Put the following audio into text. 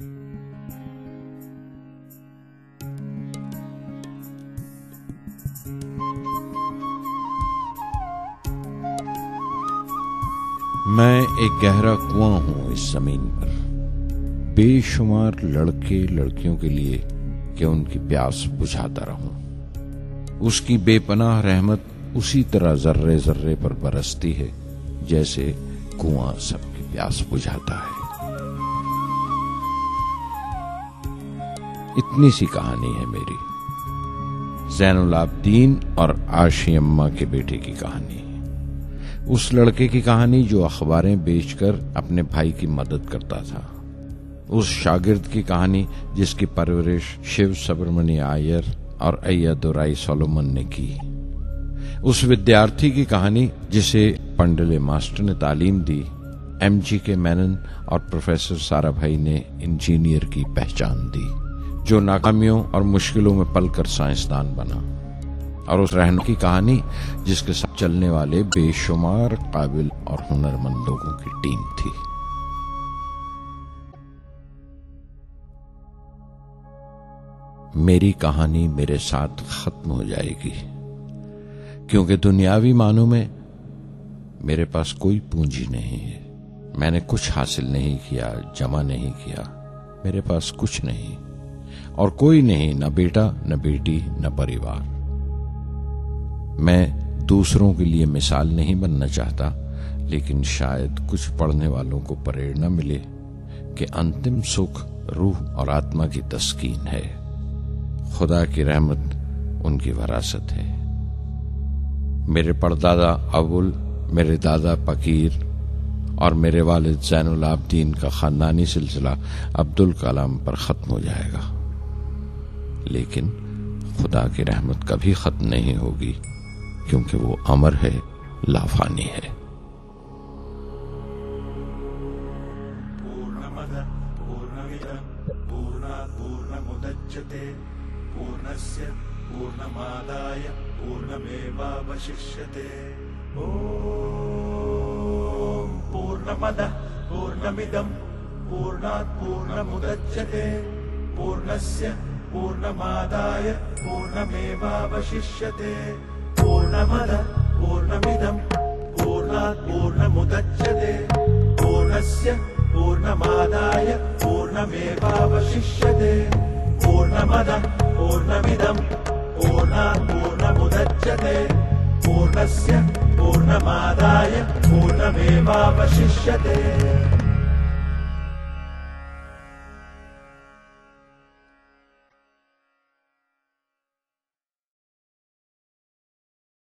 मैं एक गहरा कुआँ हूँ इस ज़मीन पर। बेशुमार लड़के लड़कियों के लिए कि उनकी प्यास बुझाता रहूँ? उसकी बेपनाह रहमत उसी तरह जर्रे जर्रे पर बरसती है, जैसे कुआँ सबकी प्यास बुझाता है। इतनी सी कहानी है मेरी। जैनुल आबदीन और आशी अम्मा के बेटे की कहानी। उस लड़के की कहानी जो अखबारें बेचकर अपने भाई की मदद करता था। उस शागिर्द की कहानी जिसकी परवरिश शिव सुब्रमण्य आयर और अय्यादुराई सोलोमन ने की। उस विद्यार्थी की कहानी जिसे पंडले मास्टर ने तालीम दी, एम जी के मैनन और प्रोफेसर सारा भाई ने इंजीनियर की पहचान दी। जो नाकामियों और मुश्किलों में पलकर साइंसदान बना और उस रहन की कहानी जिसके साथ चलने वाले बेशुमार, काबिल और हुनरमंद लोगों की टीम थी। मेरी कहानी मेरे साथ खत्म हो जाएगी, क्योंकि दुनियावी मानों में मेरे पास कोई पूंजी नहीं है। मैंने कुछ हासिल नहीं किया, जमा नहीं किया। मेरे पास कुछ नहीं। और कोई नहीं, न बेटा, न बेटी, न परिवार। मैं दूसरों के लिए मिसाल नहीं बनना चाहता, लेकिन शायद कुछ पढ़ने वालों को प्रेरणा मिले कि अंतिम सुख रूह और आत्मा की तस्कीन है। खुदा की रहमत उनकी वरासत है। मेरे परदादा अबुल, मेरे दादा पकीर और मेरे वालिद जैनुल आबदीन का खानदानी सिलसिला अब्दुल कलाम पर खत्म हो जाएगा। लेकिन खुदा की रहमत कभी खत्म नहीं होगी, क्योंकि वो अमर है, लाफानी है। पूर्णस्य पूर्णमादाय पूर्णमेवावशिष्यते। ॐ पूर्णमदः पूर्णमिदं पूर्णात् पूर्णमुदच्यते, पूर्णस्य पूर्णमादाय पूर्णमेवावशिष्यते। पूर्णमदः पूर्णमिदं पूर्णात् पूर्णमुदच्यते पूर्णस्य पूर्णमादाय पूर्णमेवावशिष्यते। पूर्णमदः पूर्णमिदं पूर्णात् पूर्णमुदच्यते पूर्णस्य पूर्णमादाय पूर्णमेवावशिष्यते